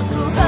aku